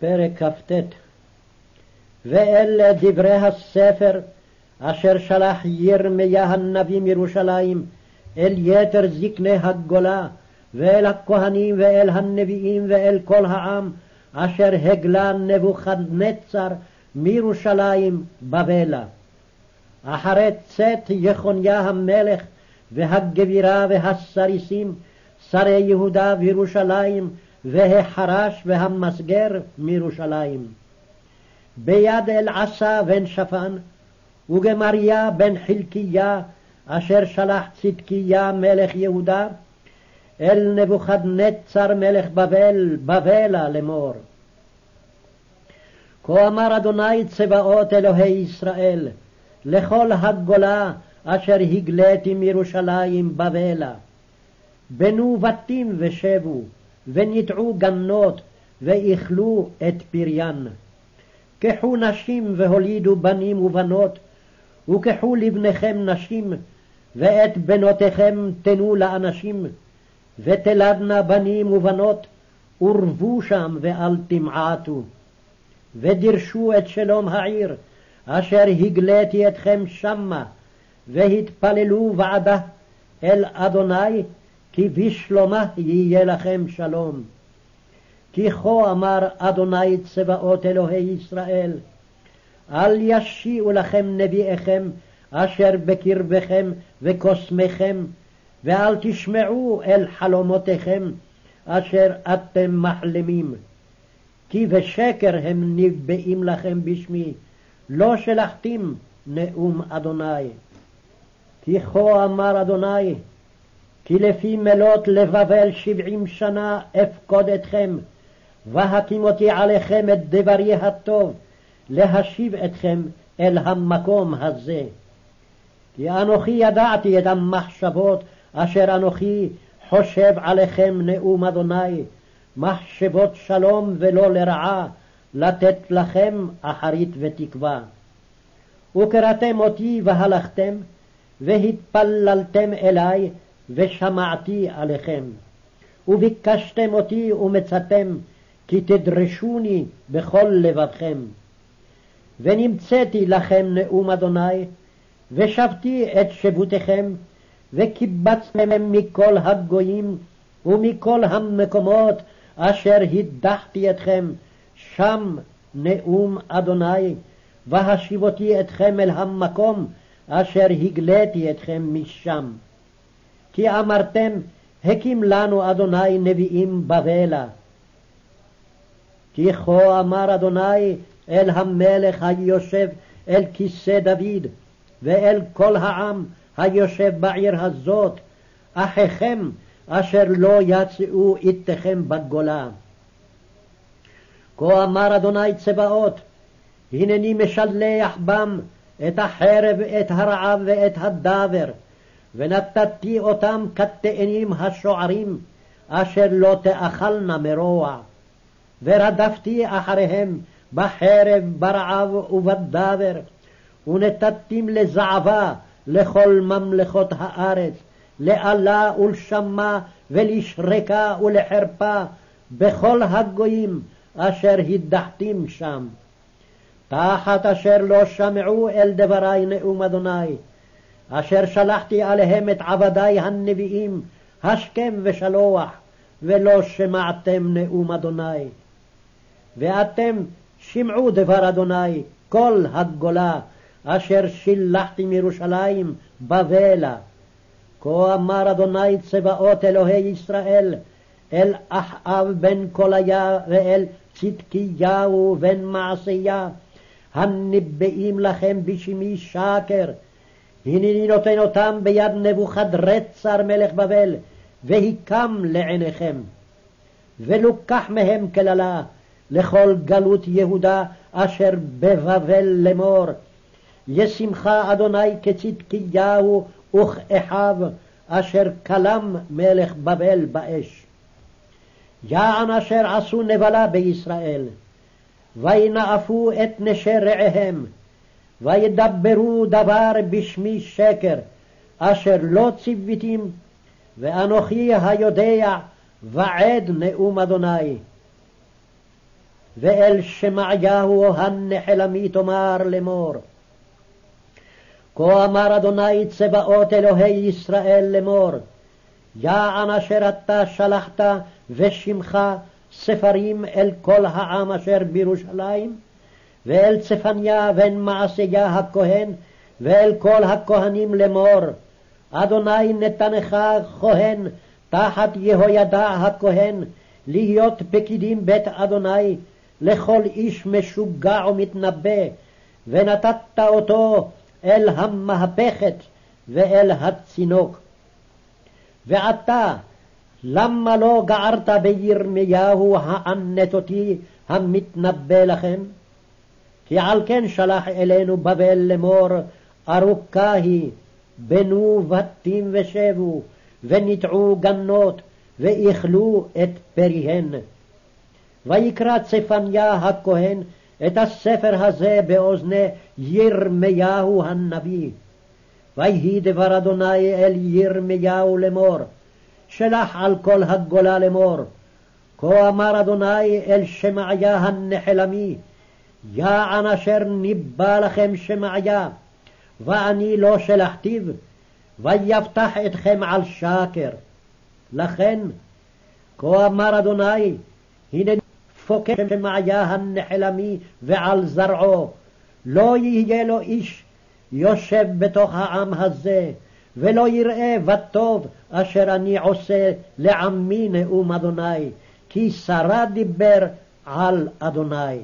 פרק כ"ט ואלה דברי הספר אשר שלח ירמיה הנביא מירושלים אל יתר זקני הגולה ואל הכהנים ואל הנביאים ואל כל העם אשר הגלה נבוכדנצר מירושלים בבלה. אחרי צאת יחוניה המלך והגבירה והסריסים שרי יהודה וירושלים והחרש והמסגר מירושלים. ביד אלעשה בן שפן, וגמריה בן חלקיה, אשר שלח צדקיה מלך יהודה, אל נבוכדנצר מלך בבל, בבלה לאמור. כה אמר אדוני צבאות אלוהי ישראל, לכל הגולה אשר הגליתי מירושלים בבלה. בנו בתים ושבו, וניטעו גנות, ואיכלו את פריין. קחו נשים והולידו בנים ובנות, וקחו לבניכם נשים, ואת בנותיכם תנו לאנשים, ותלדנה בנים ובנות, ורבו שם ואל תמעטו. ודרשו את שלום העיר, אשר הגליתי אתכם שמה, והתפללו ועדה אל אדוני כי בשלומה יהיה לכם שלום. כי כה אמר אדוני צבאות אלוהי ישראל, אל ישיעו לכם נביאיכם אשר בקרבכם וקוסמכם, ואל תשמעו אל חלומותיכם אשר אתם מחלמים. כי בשקר הם נבאים לכם בשמי, לא שלחתים נאום אדוני. כי כה אמר אדוני, כי לפי מלות לבבל שבעים שנה אפקוד אתכם, והקים אותי עליכם את דברי הטוב, להשיב אתכם אל המקום הזה. כי אנוכי ידעתי את המחשבות אשר אנוכי חושב עליכם נאום אדוני, מחשבות שלום ולא לרעה, לתת לכם אחרית ותקווה. וקראתם אותי והלכתם, והתפללתם אלי, ושמעתי עליכם. וביקשתם אותי ומצאתם, כי תדרשוני בכל לבבכם. ונמצאתי לכם נאום אדוני, ושבתי את שבותכם, וקיבצתם מכל הגויים ומכל המקומות אשר הדחתי אתכם, שם נאום אדוני, והשיבותי אתכם אל המקום אשר הגליתי אתכם משם. כי אמרתם, הקים לנו אדוני נביאים בבלה. כי כה אמר אדוני אל המלך היושב אל כיסא דוד, ואל כל העם היושב בעיר הזאת, אחיכם אשר לא יצאו איתכם בגולה. כה אמר אדוני צבאות, הנני משלח בם את החרב, את הרעב ואת הדבר, ונתתי אותם כתאנים השוערים, אשר לא תאכלנה מרוע. ורדפתי אחריהם בחרב, ברעב ובדבר, ונתתים לזעבה לכל ממלכות הארץ, לאלה ולשמה ולשרקה ולחרפה בכל הגויים אשר הדחתים שם. תחת אשר לא שמעו אל דברי נאום אדוני, אשר שלחתי עליהם את עבדי הנביאים, השכם ושלוח, ולא שמעתם נאום אדוני. ואתם שמעו דבר אדוני, כל הגולה, אשר שילחתי מירושלים בבלה. כה אמר אדוני צבאות אלוהי ישראל, אל אחאב בן קוליה ואל צדקיהו בן מעשיה, הנבאים לכם בשמי שקר, הנני נותן אותם ביד נבוכדרצר מלך בבל, והיקם לעיניכם. ולוקח מהם כללה לכל גלות יהודה אשר בבבל לאמור. ישמך אדוני כצדקיהו וכאחיו, אשר כלם מלך בבל באש. יען אשר עשו נבלה בישראל, וינאפו את נשי רעיהם, וידברו דבר בשמי שקר, אשר לא ציוויתים, ואנוכי היודע ועד נאום אדוני. ואל שמעיהו הנחלמי תאמר לאמור. כה אמר אדוני צבאות אלוהי ישראל לאמור, יען אשר אתה שלחת ושמך ספרים אל כל העם אשר בירושלים, ואל צפניה בן מעשיה הכהן, ואל כל הכהנים לאמור, אדוני נתנך כהן תחת יהוידע הכהן, להיות פקידים בית אדוני לכל איש משוגע ומתנבא, ונתת אותו אל המהפכת ואל הצינוק. ועתה, למה לא גערת בירמיהו הענתותי המתנבא לכם? כי על כן שלח אלינו בבל לאמור, ארוכה היא, בנו בתים ושבו, וניטעו גנות, ואיכלו את פריהן. ויקרא צפניה הכהן את הספר הזה באוזני ירמיהו הנביא. ויהי דבר אדוני אל ירמיהו לאמור, שלח על כל הגולה לאמור, כה אמר אדוני אל שמעיה הנחלמי, יען אשר ניבא לכם שמעיה, ואני לא שלחתיו, ויבטח אתכם על שקר. לכן, כה אמר אדוני, הנה פוקד שמעיה הנחלמי ועל זרעו, לא יהיה לו איש יושב בתוך העם הזה, ולא יראה בטוב אשר אני עושה לעמי נאום אדוני, כי שרה דיבר על אדוני.